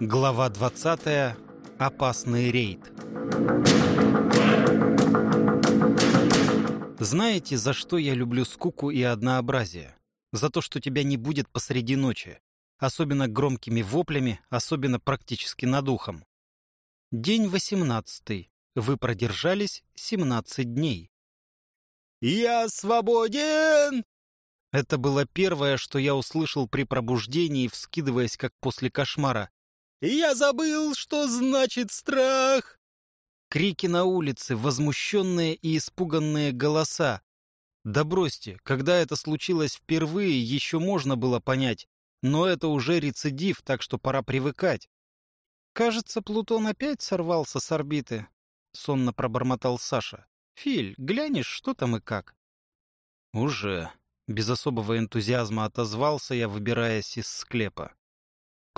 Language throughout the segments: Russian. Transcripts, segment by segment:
Глава 20. Опасный рейд. Знаете, за что я люблю скуку и однообразие? За то, что тебя не будет посреди ночи. Особенно громкими воплями, особенно практически над ухом. День восемнадцатый. Вы продержались семнадцать дней. «Я свободен!» Это было первое, что я услышал при пробуждении, вскидываясь как после кошмара. Я забыл, что значит страх!» Крики на улице, возмущенные и испуганные голоса. Да бросьте, когда это случилось впервые, еще можно было понять, но это уже рецидив, так что пора привыкать. «Кажется, Плутон опять сорвался с орбиты», — сонно пробормотал Саша. «Филь, глянешь, что там и как?» «Уже», — без особого энтузиазма отозвался я, выбираясь из склепа.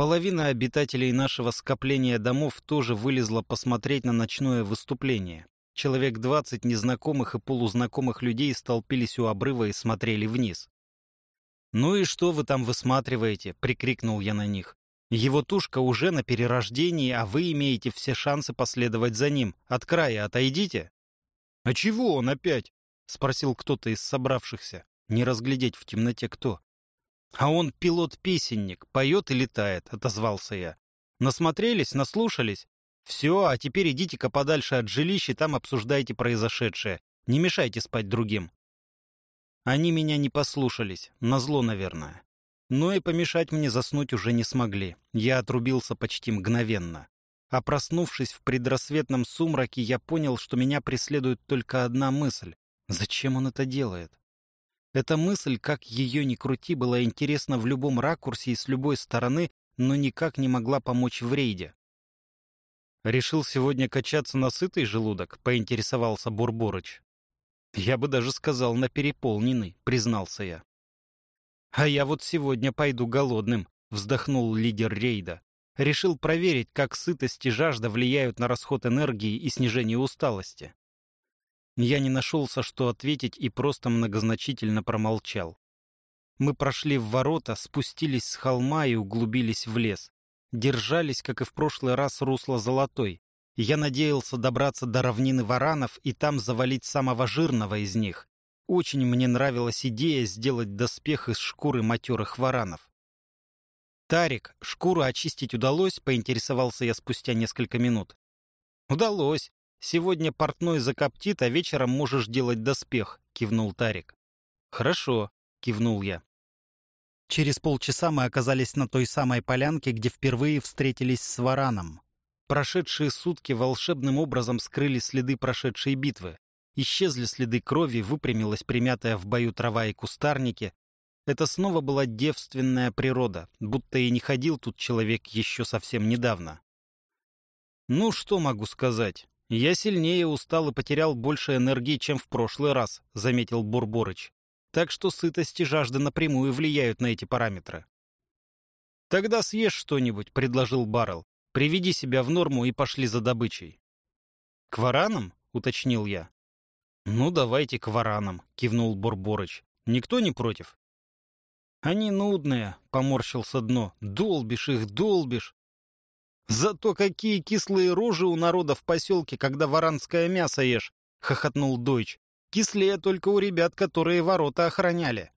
Половина обитателей нашего скопления домов тоже вылезла посмотреть на ночное выступление. Человек двадцать незнакомых и полузнакомых людей столпились у обрыва и смотрели вниз. «Ну и что вы там высматриваете?» — прикрикнул я на них. «Его тушка уже на перерождении, а вы имеете все шансы последовать за ним. От края отойдите». «А чего он опять?» — спросил кто-то из собравшихся. Не разглядеть в темноте кто. «А он пилот-песенник, поет и летает», — отозвался я. «Насмотрелись, наслушались? Все, а теперь идите-ка подальше от жилища, там обсуждайте произошедшее. Не мешайте спать другим». Они меня не послушались, назло, наверное. Но и помешать мне заснуть уже не смогли. Я отрубился почти мгновенно. А проснувшись в предрассветном сумраке, я понял, что меня преследует только одна мысль. Зачем он это делает? Эта мысль, как ее ни крути, была интересна в любом ракурсе и с любой стороны, но никак не могла помочь в рейде. «Решил сегодня качаться на сытый желудок?» — поинтересовался Бурборыч. «Я бы даже сказал, на переполненный», — признался я. «А я вот сегодня пойду голодным», — вздохнул лидер рейда. Решил проверить, как сытость и жажда влияют на расход энергии и снижение усталости. Я не нашелся, что ответить, и просто многозначительно промолчал. Мы прошли в ворота, спустились с холма и углубились в лес. Держались, как и в прошлый раз, русло золотой. Я надеялся добраться до равнины варанов и там завалить самого жирного из них. Очень мне нравилась идея сделать доспех из шкуры матерых варанов. «Тарик, шкуру очистить удалось?» — поинтересовался я спустя несколько минут. «Удалось. «Сегодня портной закоптит, а вечером можешь делать доспех», — кивнул Тарик. «Хорошо», — кивнул я. Через полчаса мы оказались на той самой полянке, где впервые встретились с Вараном. Прошедшие сутки волшебным образом скрыли следы прошедшей битвы. Исчезли следы крови, выпрямилась примятая в бою трава и кустарники. Это снова была девственная природа, будто и не ходил тут человек еще совсем недавно. Ну, что могу сказать? «Я сильнее устал и потерял больше энергии, чем в прошлый раз», — заметил Бурборыч. «Так что сытость и жажда напрямую влияют на эти параметры». «Тогда съешь что-нибудь», — предложил Баррел. «Приведи себя в норму и пошли за добычей». «К варанам?» — уточнил я. «Ну, давайте к варанам», — кивнул Бурборыч. «Никто не против?» «Они нудные», — поморщился дно. «Долбишь их, долбишь. «Зато какие кислые рожи у народа в поселке, когда варанское мясо ешь!» — хохотнул Дойч. «Кислее только у ребят, которые ворота охраняли».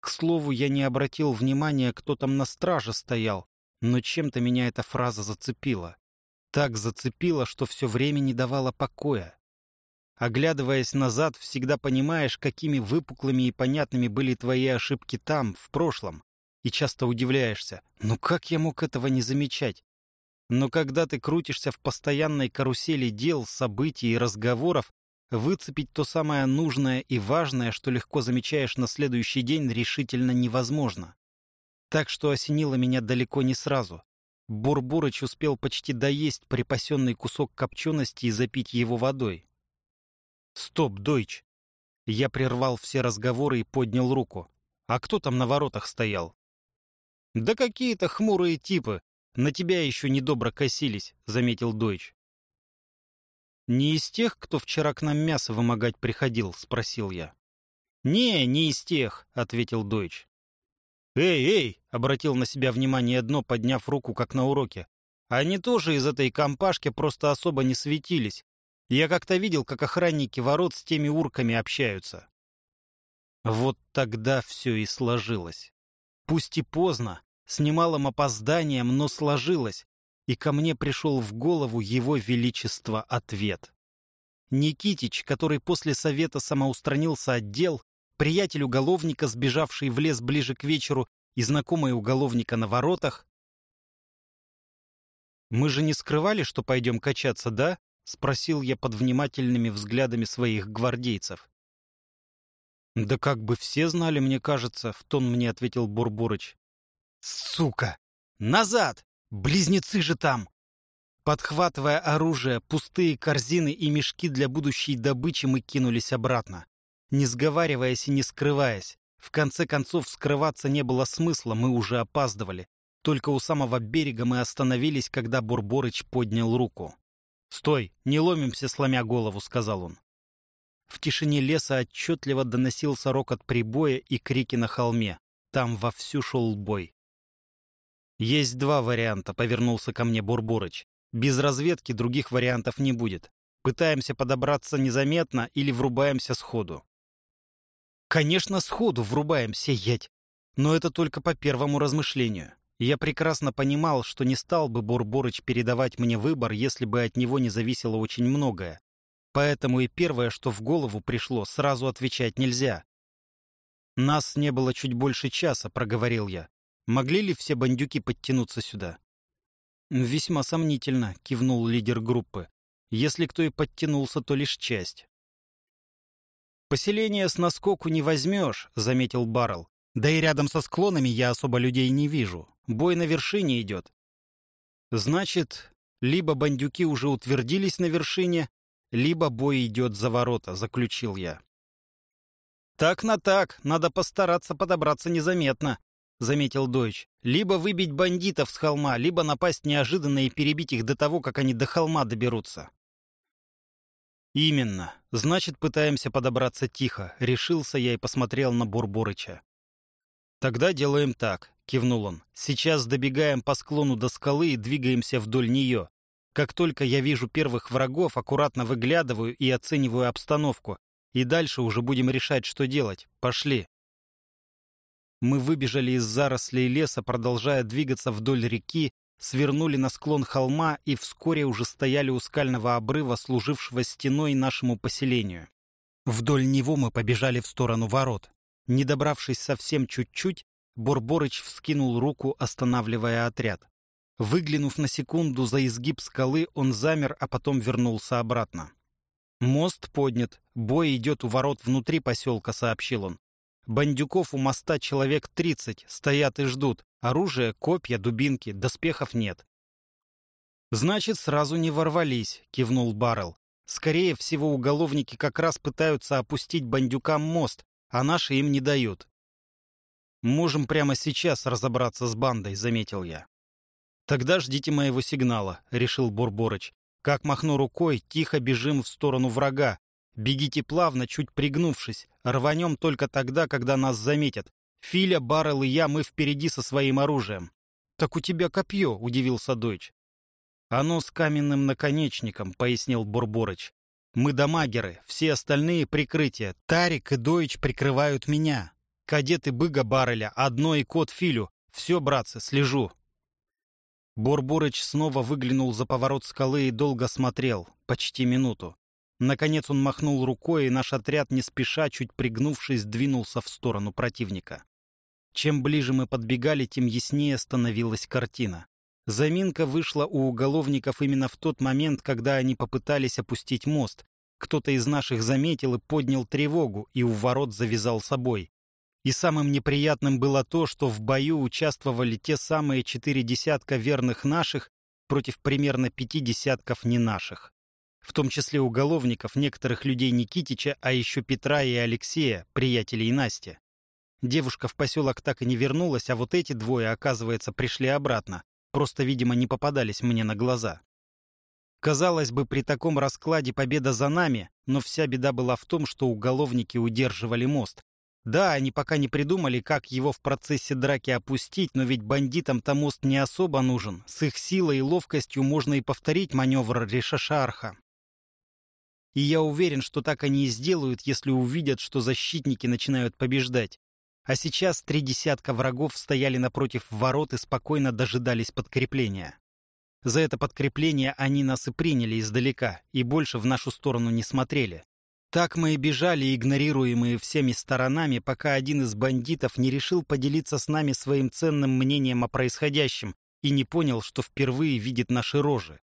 К слову, я не обратил внимания, кто там на страже стоял, но чем-то меня эта фраза зацепила. Так зацепила, что все время не давала покоя. Оглядываясь назад, всегда понимаешь, какими выпуклыми и понятными были твои ошибки там, в прошлом и часто удивляешься, ну как я мог этого не замечать? Но когда ты крутишься в постоянной карусели дел, событий и разговоров, выцепить то самое нужное и важное, что легко замечаешь на следующий день, решительно невозможно. Так что осенило меня далеко не сразу. Бурбурыч успел почти доесть припасенный кусок копчености и запить его водой. «Стоп, Дойч!» Я прервал все разговоры и поднял руку. «А кто там на воротах стоял?» «Да какие-то хмурые типы. На тебя еще недобро косились», — заметил Дойч. «Не из тех, кто вчера к нам мясо вымогать приходил?» — спросил я. «Не, не из тех», — ответил Дойч. «Эй, эй!» — обратил на себя внимание дно, подняв руку, как на уроке. «Они тоже из этой компашки просто особо не светились. Я как-то видел, как охранники ворот с теми урками общаются». Вот тогда все и сложилось. Пусть и поздно, с немалым опозданием, но сложилось, и ко мне пришел в голову его величество ответ. Никитич, который после совета самоустранился от дел, приятель уголовника, сбежавший в лес ближе к вечеру, и знакомый уголовника на воротах. «Мы же не скрывали, что пойдем качаться, да?» — спросил я под внимательными взглядами своих гвардейцев. «Да как бы все знали, мне кажется», — в тон мне ответил Бурбурыч. «Сука! Назад! Близнецы же там!» Подхватывая оружие, пустые корзины и мешки для будущей добычи, мы кинулись обратно. Не сговариваясь и не скрываясь. В конце концов, скрываться не было смысла, мы уже опаздывали. Только у самого берега мы остановились, когда Бурборыч поднял руку. «Стой, не ломимся, сломя голову», — сказал он. В тишине леса отчетливо доносился рокот прибоя и крики на холме. Там вовсю шел бой. «Есть два варианта», — повернулся ко мне Бурбурыч. «Без разведки других вариантов не будет. Пытаемся подобраться незаметно или врубаемся сходу». «Конечно, сходу врубаемся, ять. Но это только по первому размышлению. Я прекрасно понимал, что не стал бы Бурбурыч передавать мне выбор, если бы от него не зависело очень многое. Поэтому и первое, что в голову пришло, сразу отвечать нельзя. «Нас не было чуть больше часа», — проговорил я. «Могли ли все бандюки подтянуться сюда?» «Весьма сомнительно», — кивнул лидер группы. «Если кто и подтянулся, то лишь часть». «Поселение с наскоку не возьмешь», — заметил Баррел. «Да и рядом со склонами я особо людей не вижу. Бой на вершине идет». «Значит, либо бандюки уже утвердились на вершине, либо бой идет за ворота», — заключил я. «Так на так, надо постараться подобраться незаметно», — заметил Дойч. «Либо выбить бандитов с холма, либо напасть неожиданно и перебить их до того, как они до холма доберутся». «Именно. Значит, пытаемся подобраться тихо», — решился я и посмотрел на Бурборыча. «Тогда делаем так», — кивнул он. «Сейчас добегаем по склону до скалы и двигаемся вдоль нее. Как только я вижу первых врагов, аккуратно выглядываю и оцениваю обстановку. И дальше уже будем решать, что делать. Пошли. Мы выбежали из зарослей леса, продолжая двигаться вдоль реки, свернули на склон холма и вскоре уже стояли у скального обрыва, служившего стеной нашему поселению. Вдоль него мы побежали в сторону ворот. Не добравшись совсем чуть-чуть, Борборыч вскинул руку, останавливая отряд. Выглянув на секунду за изгиб скалы, он замер, а потом вернулся обратно. «Мост поднят. Бой идет у ворот внутри поселка», — сообщил он. «Бандюков у моста человек тридцать, стоят и ждут. Оружие, копья, дубинки, доспехов нет». «Значит, сразу не ворвались», — кивнул Баррел. «Скорее всего, уголовники как раз пытаются опустить бандюкам мост, а наши им не дают». «Можем прямо сейчас разобраться с бандой», — заметил я. «Тогда ждите моего сигнала», — решил Бурборыч. «Как махну рукой, тихо бежим в сторону врага. Бегите плавно, чуть пригнувшись. Рванем только тогда, когда нас заметят. Филя, Баррел и я, мы впереди со своим оружием». «Так у тебя копье», — удивился Дойч. «Оно с каменным наконечником», — пояснил Бурборыч. «Мы дамагеры, все остальные прикрытия. Тарик и Дойч прикрывают меня. Кадеты Быга Барреля, одно и кот Филю. Все, братцы, слежу». Борборыч снова выглянул за поворот скалы и долго смотрел, почти минуту. Наконец он махнул рукой, и наш отряд, не спеша, чуть пригнувшись, двинулся в сторону противника. Чем ближе мы подбегали, тем яснее становилась картина. Заминка вышла у уголовников именно в тот момент, когда они попытались опустить мост. Кто-то из наших заметил и поднял тревогу, и у ворот завязал собой. И самым неприятным было то, что в бою участвовали те самые четыре десятка верных наших против примерно пяти десятков не наших. В том числе уголовников, некоторых людей Никитича, а еще Петра и Алексея, приятелей Насти. Девушка в поселок так и не вернулась, а вот эти двое, оказывается, пришли обратно. Просто, видимо, не попадались мне на глаза. Казалось бы, при таком раскладе победа за нами, но вся беда была в том, что уголовники удерживали мост, Да, они пока не придумали, как его в процессе драки опустить, но ведь бандитам-то мост не особо нужен. С их силой и ловкостью можно и повторить маневр Решашарха. И я уверен, что так они и сделают, если увидят, что защитники начинают побеждать. А сейчас три десятка врагов стояли напротив ворот и спокойно дожидались подкрепления. За это подкрепление они нас и приняли издалека, и больше в нашу сторону не смотрели. Так мы и бежали, игнорируемые всеми сторонами, пока один из бандитов не решил поделиться с нами своим ценным мнением о происходящем и не понял, что впервые видит наши рожи.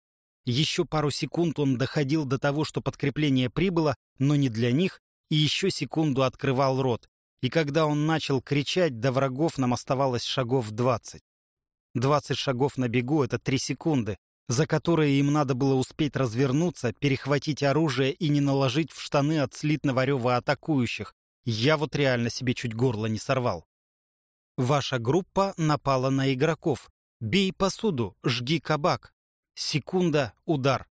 Еще пару секунд он доходил до того, что подкрепление прибыло, но не для них, и еще секунду открывал рот. И когда он начал кричать, до врагов нам оставалось шагов двадцать. Двадцать шагов на бегу — это три секунды, за которые им надо было успеть развернуться, перехватить оружие и не наложить в штаны от слитного рева атакующих. Я вот реально себе чуть горло не сорвал. Ваша группа напала на игроков. Бей посуду, жги кабак. Секунда, удар.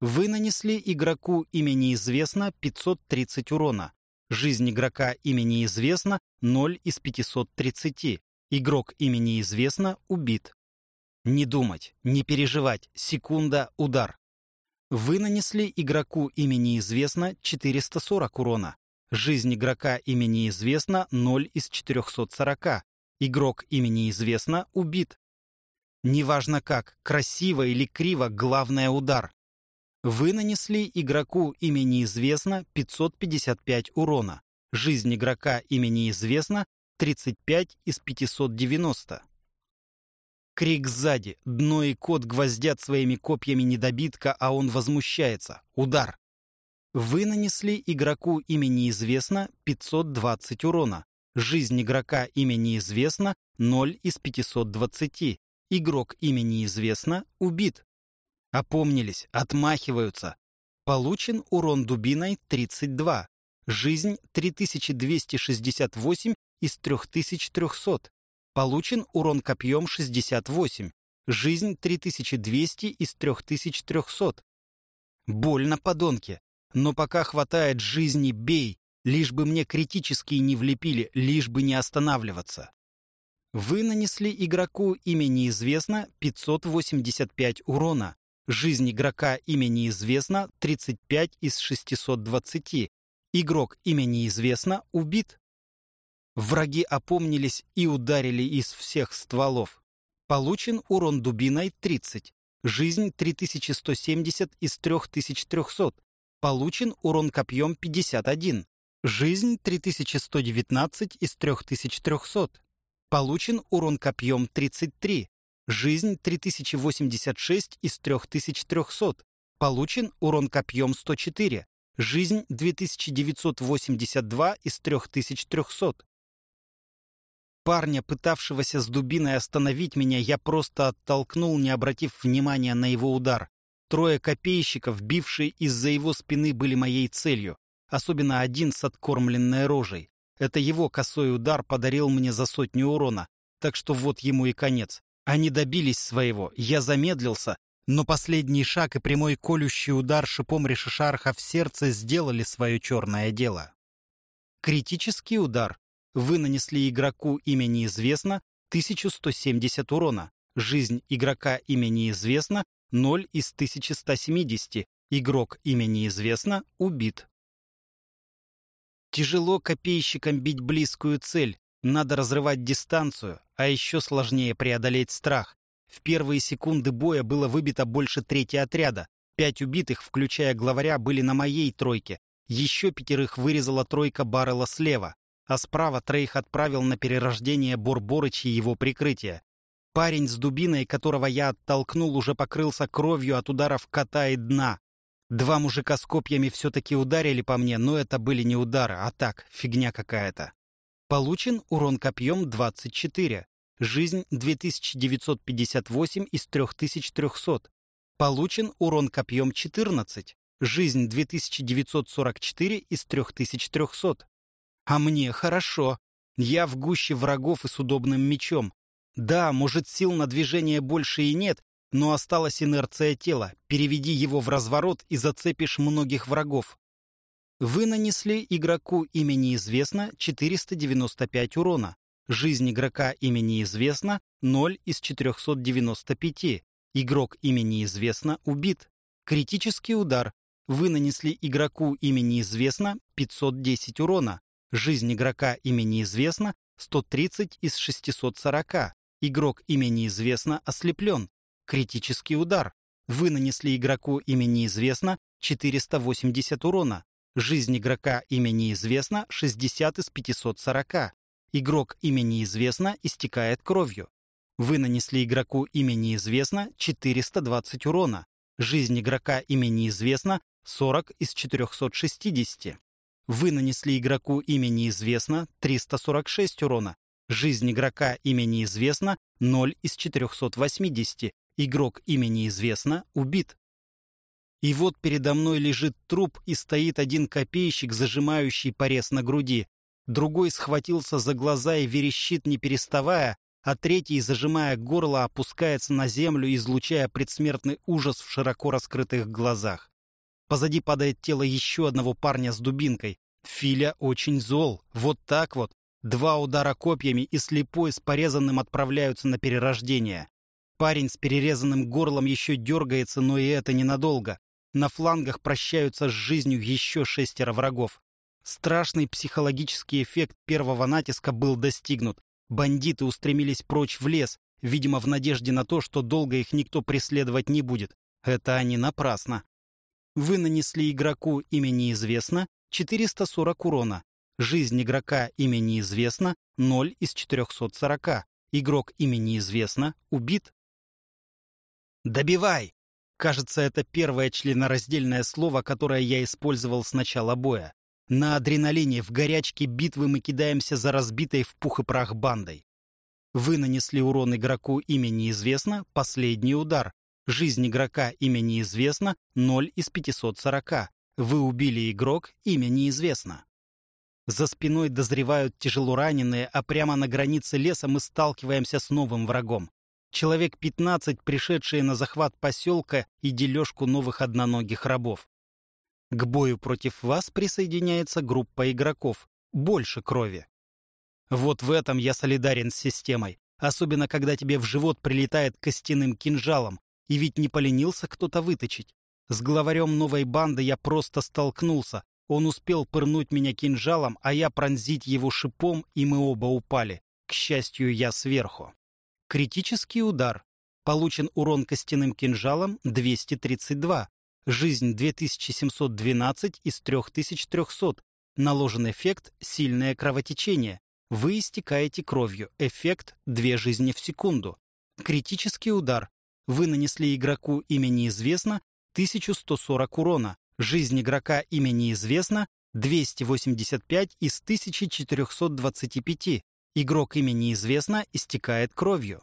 Вы нанесли игроку имени известно 530 урона. Жизнь игрока имени известно 0 из 530. Игрок имени известно убит. Не думать, не переживать. Секунда, удар. Вы нанесли игроку имени известно 440 урона. Жизнь игрока имени известно 0 из 440. Игрок имени известно убит. Неважно как, красиво или криво, главное удар. Вы нанесли игроку имени известно 555 урона. Жизнь игрока имени известно 35 из 590. Крик сзади. Дно и кот гвоздят своими копьями недобитка, а он возмущается. Удар. Вы нанесли игроку имени известно 520 урона. Жизнь игрока имени известно 0 из 520. Игрок имени известно убит. Опомнились, отмахиваются. Получен урон дубиной 32. Жизнь 3268 из 3300. Получен урон копьем 68. Жизнь 3200 из 3300. Больно, подонки. Но пока хватает жизни, бей. Лишь бы мне критические не влепили, лишь бы не останавливаться. Вы нанесли игроку имя неизвестно 585 урона. Жизнь игрока имя неизвестно 35 из 620. Игрок имя неизвестно убит. Враги опомнились и ударили из всех стволов. Получен урон дубиной 30. Жизнь 3170 из 3300. Получен урон копьем 51. Жизнь 3119 из 3300. Получен урон копьем 33. Жизнь 3086 из 3300. Получен урон копьем 104. Жизнь 2982 из 3300. Парня, пытавшегося с дубиной остановить меня, я просто оттолкнул, не обратив внимания на его удар. Трое копейщиков, бившие из-за его спины, были моей целью. Особенно один с откормленной рожей. Это его косой удар подарил мне за сотню урона. Так что вот ему и конец. Они добились своего. Я замедлился, но последний шаг и прямой колющий удар шипом Решишарха в сердце сделали свое черное дело. Критический удар. Вы нанесли игроку имя неизвестно 1170 урона. Жизнь игрока имя неизвестно 0 из 1170. Игрок имя неизвестно убит. Тяжело копейщикам бить близкую цель. Надо разрывать дистанцию, а еще сложнее преодолеть страх. В первые секунды боя было выбито больше трети отряда. Пять убитых, включая главаря, были на моей тройке. Еще пятерых вырезала тройка Баррела слева а справа Трейх отправил на перерождение Борборыч и его прикрытие. Парень с дубиной, которого я оттолкнул, уже покрылся кровью от ударов кота и дна. Два мужика с копьями все-таки ударили по мне, но это были не удары, а так, фигня какая-то. Получен урон копьем 24. Жизнь 2958 из 3300. Получен урон копьем 14. Жизнь 2944 из 3300. А мне хорошо. Я в гуще врагов и с удобным мечом. Да, может, сил на движение больше и нет, но осталась инерция тела. Переведи его в разворот и зацепишь многих врагов. Вы нанесли игроку имени известно 495 урона. Жизнь игрока имени известно 0 из 495. Игрок имени известно убит. Критический удар. Вы нанесли игроку имени известно 510 урона. Жизнь игрока имени известно 130 из 640. Игрок имени известно ослеплен. Критический удар. Вы нанесли игроку имени известно 480 урона. Жизнь игрока имени известно 60 из 540. Игрок имени известно истекает кровью. Вы нанесли игроку имени известно 420 урона. Жизнь игрока имени известно 40 из 460. Вы нанесли игроку имени известно 346 урона. Жизнь игрока имени известно 0 из 480. Игрок имени известно убит. И вот передо мной лежит труп и стоит один копейщик, зажимающий порез на груди. Другой схватился за глаза и верещит, не переставая, а третий, зажимая горло, опускается на землю, излучая предсмертный ужас в широко раскрытых глазах. Позади падает тело еще одного парня с дубинкой. Филя очень зол. Вот так вот. Два удара копьями и слепой с порезанным отправляются на перерождение. Парень с перерезанным горлом еще дергается, но и это ненадолго. На флангах прощаются с жизнью еще шестеро врагов. Страшный психологический эффект первого натиска был достигнут. Бандиты устремились прочь в лес, видимо, в надежде на то, что долго их никто преследовать не будет. Это они напрасно. Вы нанесли игроку имя неизвестно 440 урона. Жизнь игрока имя неизвестно 0 из 440. Игрок имя неизвестно убит. «Добивай!» Кажется, это первое членораздельное слово, которое я использовал с начала боя. На адреналине, в горячке битвы мы кидаемся за разбитой в пух и прах бандой. Вы нанесли урон игроку имя неизвестно, последний удар. Жизнь игрока имя неизвестно, 0 из 540. Вы убили игрок, имя неизвестно. За спиной дозревают тяжело раненые, а прямо на границе леса мы сталкиваемся с новым врагом. Человек 15, пришедшие на захват поселка и дележку новых одноногих рабов. К бою против вас присоединяется группа игроков. Больше крови. Вот в этом я солидарен с системой. Особенно, когда тебе в живот прилетает костяным кинжалом. И ведь не поленился кто-то выточить. С главарем новой банды я просто столкнулся. Он успел пырнуть меня кинжалом, а я пронзить его шипом, и мы оба упали. К счастью, я сверху. Критический удар. Получен урон костяным кинжалом 232. Жизнь 2712 из 3300. Наложен эффект «Сильное кровотечение». Вы истекаете кровью. Эффект «Две жизни в секунду». Критический удар. Вы нанесли игроку имя неизвестно 1140 урона. Жизнь игрока имя неизвестно 285 из 1425. Игрок имя неизвестно истекает кровью.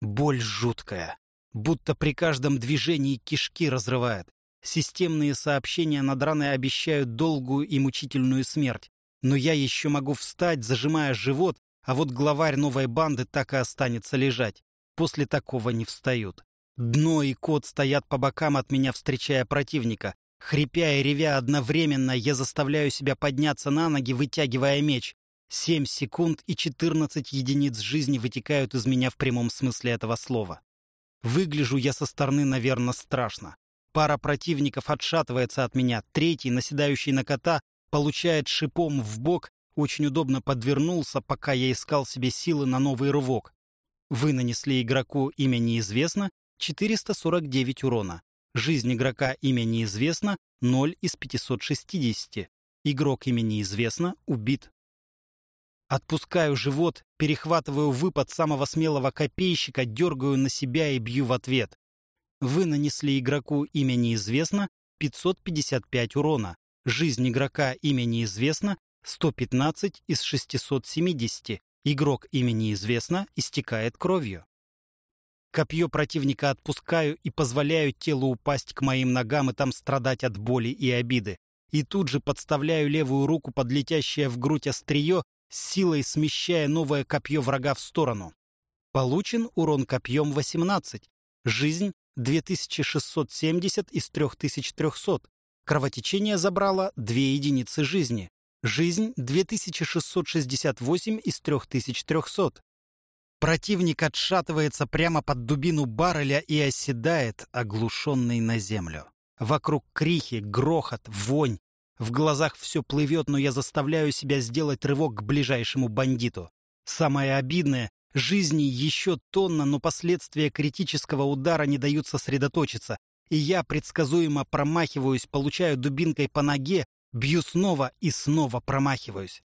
Боль жуткая. Будто при каждом движении кишки разрывает. Системные сообщения над раной обещают долгую и мучительную смерть. Но я еще могу встать, зажимая живот, а вот главарь новой банды так и останется лежать. После такого не встают. Дно и кот стоят по бокам от меня, встречая противника. Хрипя и ревя одновременно, я заставляю себя подняться на ноги, вытягивая меч. Семь секунд и четырнадцать единиц жизни вытекают из меня в прямом смысле этого слова. Выгляжу я со стороны, наверное, страшно. Пара противников отшатывается от меня, третий, наседающий на кота, получает шипом в бок, очень удобно подвернулся, пока я искал себе силы на новый рывок. Вы нанесли игроку имя неизвестно, 449 урона. Жизнь игрока имя неизвестно, 0 из 560. Игрок имя неизвестно, убит. Отпускаю живот, перехватываю выпад самого смелого копейщика, дергаю на себя и бью в ответ. Вы нанесли игроку имя неизвестно 555 урона. Жизнь игрока имя неизвестно 115 из 670. Игрок имя неизвестно истекает кровью. Копье противника отпускаю и позволяю телу упасть к моим ногам и там страдать от боли и обиды. И тут же подставляю левую руку под летящее в грудь острие силой смещая новое копье врага в сторону. Получен урон копьем 18. Жизнь 2670 из 3300. Кровотечение забрало 2 единицы жизни. Жизнь 2668 из 3300. Противник отшатывается прямо под дубину барреля и оседает, оглушенный на землю. Вокруг крихи, грохот, вонь. В глазах все плывет, но я заставляю себя сделать рывок к ближайшему бандиту. Самое обидное — жизни еще тонна, но последствия критического удара не дают сосредоточиться. И я предсказуемо промахиваюсь, получаю дубинкой по ноге, бью снова и снова промахиваюсь.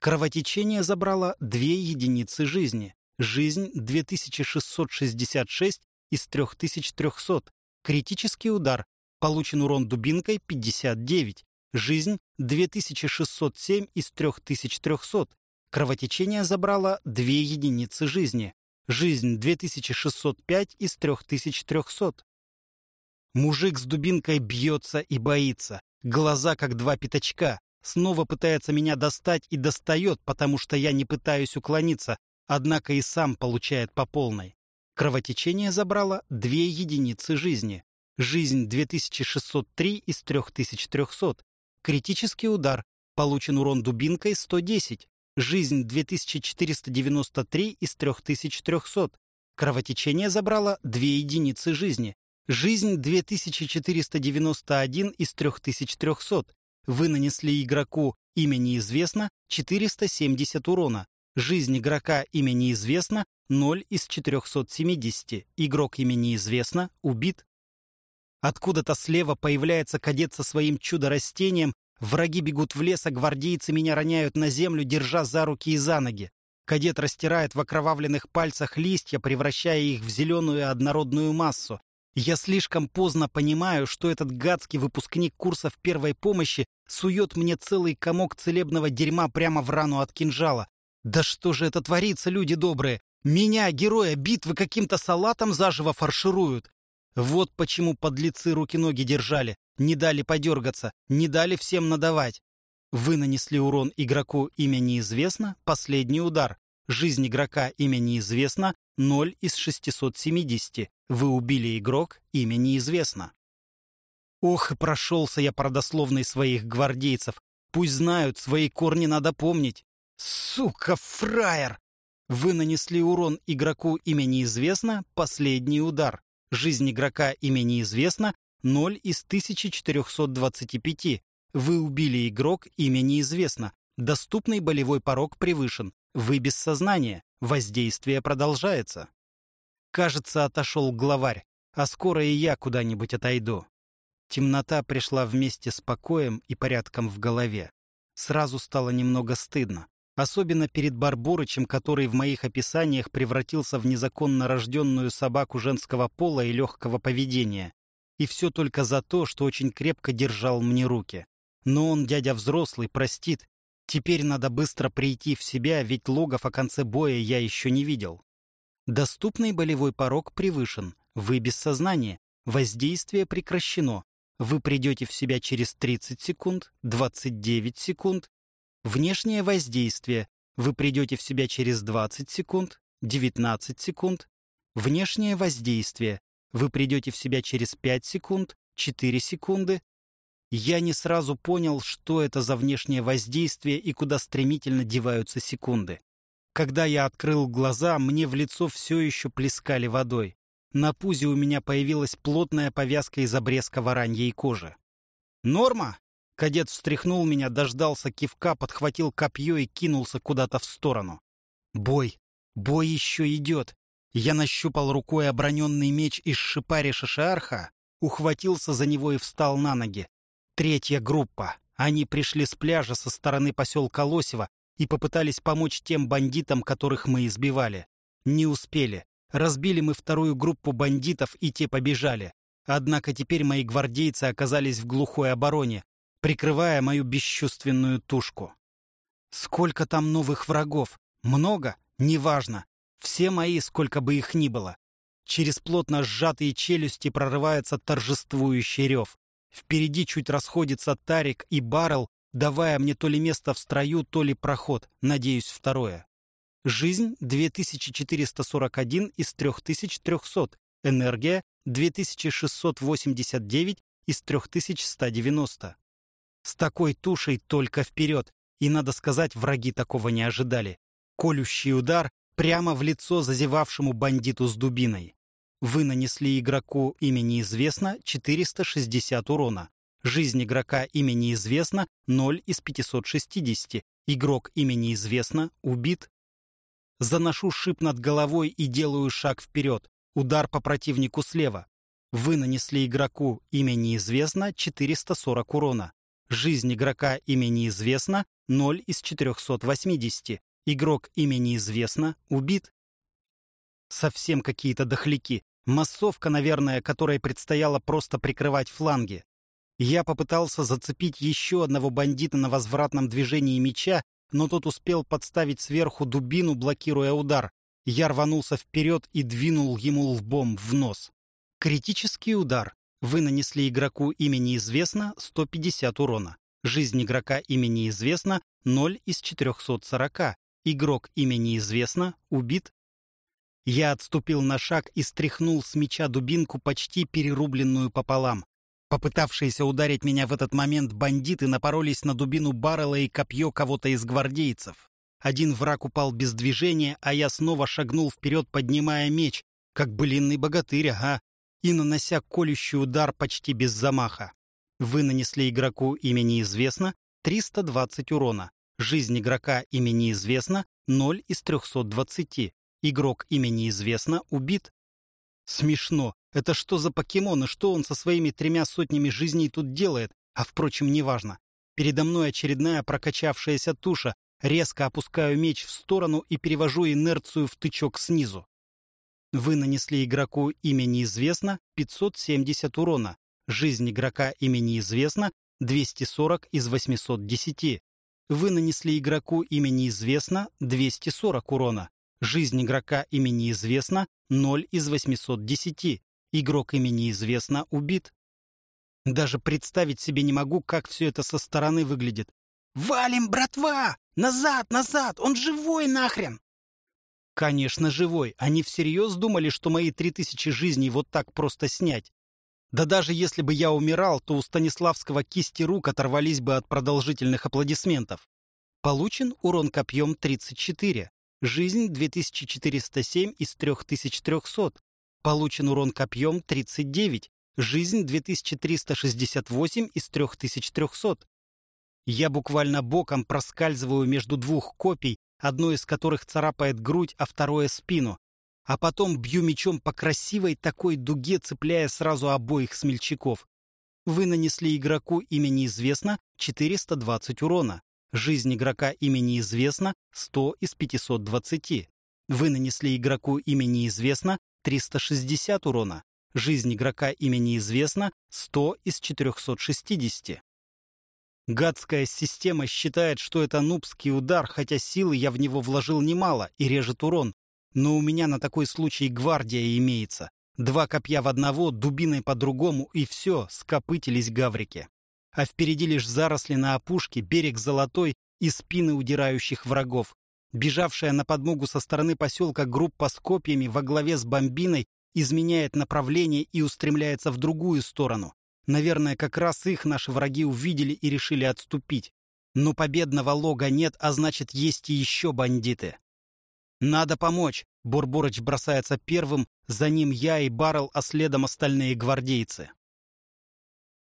Кровотечение забрало две единицы жизни. Жизнь 2666 из 3300. Критический удар. Получен урон дубинкой 59. Жизнь 2607 из 3300. Кровотечение забрало 2 единицы жизни. Жизнь 2605 из 3300. Мужик с дубинкой бьется и боится. Глаза как два пятачка. Снова пытается меня достать и достает, потому что я не пытаюсь уклониться, однако и сам получает по полной. Кровотечение забрало 2 единицы жизни. Жизнь 2603 из 3300. Критический удар. Получен урон дубинкой 110. Жизнь 2493 из 3300. Кровотечение забрало 2 единицы жизни. Жизнь 2491 из 3300. Вы нанесли игроку имя неизвестно 470 урона. Жизнь игрока имя неизвестно 0 из 470. Игрок имя неизвестно убит. Откуда-то слева появляется кадет со своим чудо-растением, враги бегут в лес, а гвардейцы меня роняют на землю, держа за руки и за ноги. Кадет растирает в окровавленных пальцах листья, превращая их в зеленую однородную массу. Я слишком поздно понимаю, что этот гадский выпускник курсов первой помощи сует мне целый комок целебного дерьма прямо в рану от кинжала. Да что же это творится, люди добрые? Меня, героя битвы, каким-то салатом заживо фаршируют. Вот почему подлецы руки-ноги держали, не дали подергаться, не дали всем надавать. Вы нанесли урон игроку имя неизвестно, последний удар. Жизнь игрока имя неизвестно, 0 из 670. Вы убили игрок, имя неизвестно. Ох, и прошелся я продословной своих гвардейцев. Пусть знают, свои корни надо помнить. Сука, фраер! Вы нанесли урон игроку имя неизвестно, последний удар. Жизнь игрока имя неизвестно, 0 из 1425. Вы убили игрок, имя неизвестно. Доступный болевой порог превышен. Вы без сознания. Воздействие продолжается. Кажется, отошел главарь, а скоро и я куда-нибудь отойду. Темнота пришла вместе с покоем и порядком в голове. Сразу стало немного стыдно. Особенно перед Барборычем, который в моих описаниях превратился в незаконно рожденную собаку женского пола и легкого поведения. И все только за то, что очень крепко держал мне руки. Но он, дядя взрослый, простит. Теперь надо быстро прийти в себя, ведь логов о конце боя я еще не видел. Доступный болевой порог превышен. Вы без сознания. Воздействие прекращено. Вы придете в себя через 30 секунд, 29 секунд, Внешнее воздействие. Вы придете в себя через 20 секунд, 19 секунд. Внешнее воздействие. Вы придете в себя через 5 секунд, 4 секунды. Я не сразу понял, что это за внешнее воздействие и куда стремительно деваются секунды. Когда я открыл глаза, мне в лицо все еще плескали водой. На пузе у меня появилась плотная повязка из обрезка вораньей кожи. «Норма!» Кадет встряхнул меня, дождался кивка, подхватил копье и кинулся куда-то в сторону. Бой! Бой еще идет! Я нащупал рукой оброненный меч из шипари Шашиарха, ухватился за него и встал на ноги. Третья группа. Они пришли с пляжа со стороны поселка Лосева и попытались помочь тем бандитам, которых мы избивали. Не успели. Разбили мы вторую группу бандитов, и те побежали. Однако теперь мои гвардейцы оказались в глухой обороне, прикрывая мою бесчувственную тушку. Сколько там новых врагов? Много? Неважно. Все мои, сколько бы их ни было. Через плотно сжатые челюсти прорывается торжествующий рев. Впереди чуть расходится Тарик и Баррел, давая мне то ли место в строю, то ли проход, надеюсь, второе. Жизнь 2441 из 3300, энергия 2689 из 3190. С такой тушей только вперед, и, надо сказать, враги такого не ожидали. Колющий удар прямо в лицо зазевавшему бандиту с дубиной. Вы нанесли игроку имени известно 460 урона. Жизнь игрока имени известно 0 из 560. Игрок имени известно убит. Заношу шип над головой и делаю шаг вперед. Удар по противнику слева. Вы нанесли игроку имени известно 440 урона. Жизнь игрока имени известно 0 из 480. Игрок имени известно убит. Совсем какие-то дохляки. Массовка, наверное, которой предстояло просто прикрывать фланги. Я попытался зацепить еще одного бандита на возвратном движении меча, но тот успел подставить сверху дубину, блокируя удар. Я рванулся вперед и двинул ему лбом в нос. Критический удар. Вы нанесли игроку имени известно 150 урона. Жизнь игрока имени известно 0 из 440. Игрок имени известно убит я отступил на шаг и стряхнул с меча дубинку, почти перерубленную пополам. Попытавшиеся ударить меня в этот момент бандиты напоролись на дубину Баррелла и копье кого-то из гвардейцев. Один враг упал без движения, а я снова шагнул вперед, поднимая меч, как былинный богатырь, ага, и нанося колющий удар почти без замаха. Вы нанесли игроку имени известно 320 урона. Жизнь игрока имени известно 0 из 320. Игрок имени известно, убит. Смешно. Это что за покемон и что он со своими тремя сотнями жизней тут делает? А впрочем, неважно. Передо мной очередная прокачавшаяся туша. Резко опускаю меч в сторону и перевожу инерцию в тычок снизу. Вы нанесли игроку имени известно 570 урона. Жизнь игрока имени известно 240 из 810. Вы нанесли игроку имени известно 240 урона. Жизнь игрока имени известна 0 из 810. Игрок имени известно убит. Даже представить себе не могу, как все это со стороны выглядит. «Валим, братва! Назад, назад! Он живой нахрен!» Конечно, живой. Они всерьез думали, что мои три тысячи жизней вот так просто снять. Да даже если бы я умирал, то у Станиславского кисти рук оторвались бы от продолжительных аплодисментов. Получен урон копьем 34. Жизнь 2407 из 3300. Получен урон копьем 39. Жизнь 2368 из 3300. Я буквально боком проскальзываю между двух копий, одно из которых царапает грудь, а второе — спину. А потом бью мечом по красивой такой дуге, цепляя сразу обоих смельчаков. Вы нанесли игроку имени известно 420 урона. Жизнь игрока имени известно 100 из 520. Вы нанесли игроку имени известно 360 урона. Жизнь игрока имени известно 100 из 460. Гадская система считает, что это нубский удар, хотя силы я в него вложил немало и режет урон. Но у меня на такой случай гвардия имеется. Два копья в одного, дубиной по другому, и все, скопытились гаврики а впереди лишь заросли на опушке, берег золотой и спины удирающих врагов. Бежавшая на подмогу со стороны поселка группа с копьями во главе с бомбиной изменяет направление и устремляется в другую сторону. Наверное, как раз их наши враги увидели и решили отступить. Но победного лога нет, а значит, есть и еще бандиты. «Надо помочь!» Бурборыч бросается первым, за ним я и Баррел, а следом остальные гвардейцы.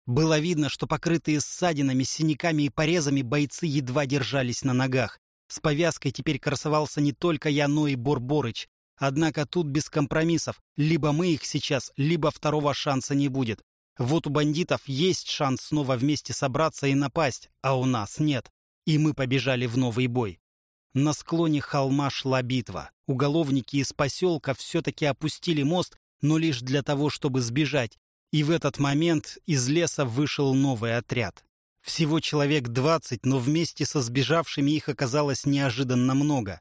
Было видно, что покрытые ссадинами, синяками и порезами бойцы едва держались на ногах. С повязкой теперь красовался не только я, но и Борборыч. Однако тут без компромиссов. Либо мы их сейчас, либо второго шанса не будет. Вот у бандитов есть шанс снова вместе собраться и напасть, а у нас нет. И мы побежали в новый бой. На склоне холма шла битва. Уголовники из поселка все-таки опустили мост, но лишь для того, чтобы сбежать. И в этот момент из леса вышел новый отряд. Всего человек двадцать, но вместе со сбежавшими их оказалось неожиданно много.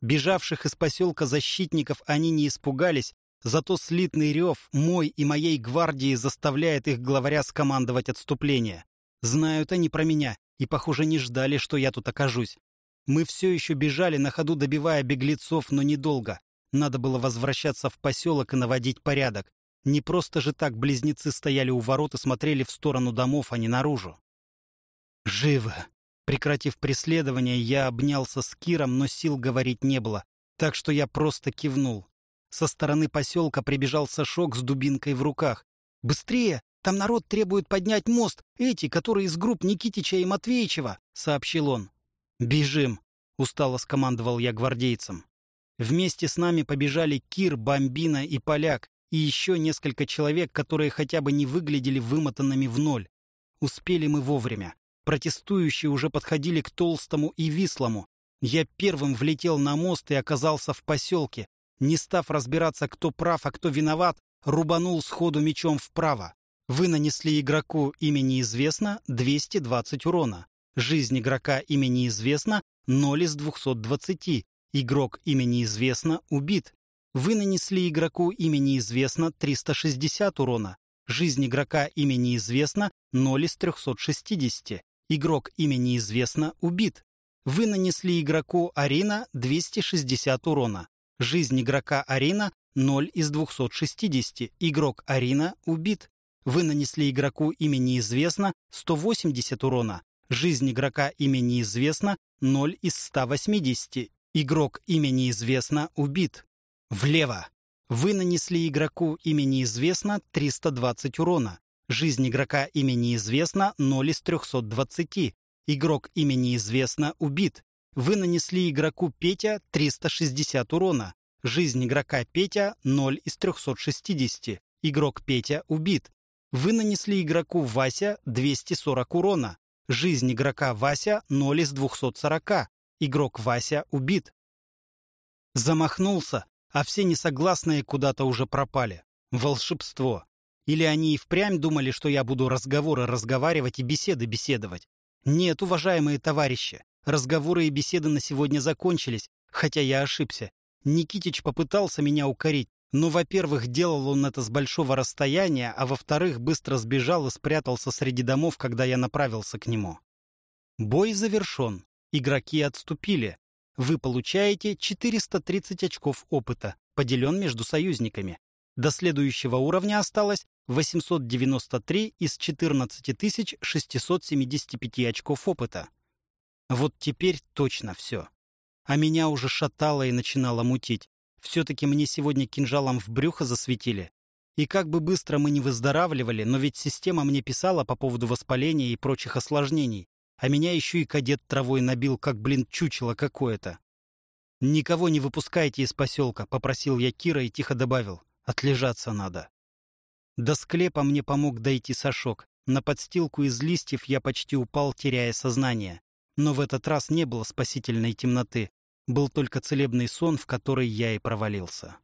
Бежавших из поселка защитников они не испугались, зато слитный рев мой и моей гвардии заставляет их главаря скомандовать отступление. Знают они про меня и, похоже, не ждали, что я тут окажусь. Мы все еще бежали, на ходу добивая беглецов, но недолго. Надо было возвращаться в поселок и наводить порядок. Не просто же так близнецы стояли у ворот и смотрели в сторону домов, а не наружу. «Живо!» Прекратив преследование, я обнялся с Киром, но сил говорить не было, так что я просто кивнул. Со стороны поселка прибежал Сашок с дубинкой в руках. «Быстрее! Там народ требует поднять мост, эти, которые из групп Никитича и Матвеичева!» — сообщил он. «Бежим!» — устало скомандовал я гвардейцам. Вместе с нами побежали Кир, Бомбина и Поляк, и еще несколько человек, которые хотя бы не выглядели вымотанными в ноль. Успели мы вовремя. Протестующие уже подходили к Толстому и Вислому. Я первым влетел на мост и оказался в поселке. Не став разбираться, кто прав, а кто виноват, рубанул сходу мечом вправо. Вы нанесли игроку имени известно 220 урона. Жизнь игрока имени известно 0 из 220. Игрок имени известно убит. Вы нанесли игроку имени известно 360 урона. Жизнь игрока имени известно 0 из 360. Игрок имени известно убит. Вы нанесли игроку Арина 260 урона. Жизнь игрока Арина 0 из 260. Игрок Арина убит. Вы нанесли игроку имени известно 180 урона. Жизнь игрока имени известно 0 из 180. Игрок имени известно убит. Влево. Вы нанесли игроку имени известно 320 урона. Жизнь игрока имени известно 0 из 320. Игрок имени известно убит. Вы нанесли игроку Петя 360 урона. Жизнь игрока Петя 0 из 360. Игрок Петя убит. Вы нанесли игроку Вася 240 урона. Жизнь игрока Вася 0 из 240. Игрок Вася убит. Замахнулся, а все несогласные куда-то уже пропали. Волшебство. Или они и впрямь думали, что я буду разговоры разговаривать и беседы беседовать. Нет, уважаемые товарищи, разговоры и беседы на сегодня закончились, хотя я ошибся. Никитич попытался меня укорить, но, во-первых, делал он это с большого расстояния, а во-вторых, быстро сбежал и спрятался среди домов, когда я направился к нему. Бой завершен. Игроки отступили. Вы получаете 430 очков опыта, поделен между союзниками. До следующего уровня осталось 893 из 14 675 очков опыта. Вот теперь точно все. А меня уже шатало и начинало мутить. Все-таки мне сегодня кинжалом в брюхо засветили. И как бы быстро мы не выздоравливали, но ведь система мне писала по поводу воспаления и прочих осложнений. А меня еще и кадет травой набил, как, блин, чучело какое-то. «Никого не выпускайте из поселка», — попросил я Кира и тихо добавил. «Отлежаться надо». До склепа мне помог дойти Сашок. На подстилку из листьев я почти упал, теряя сознание. Но в этот раз не было спасительной темноты. Был только целебный сон, в который я и провалился.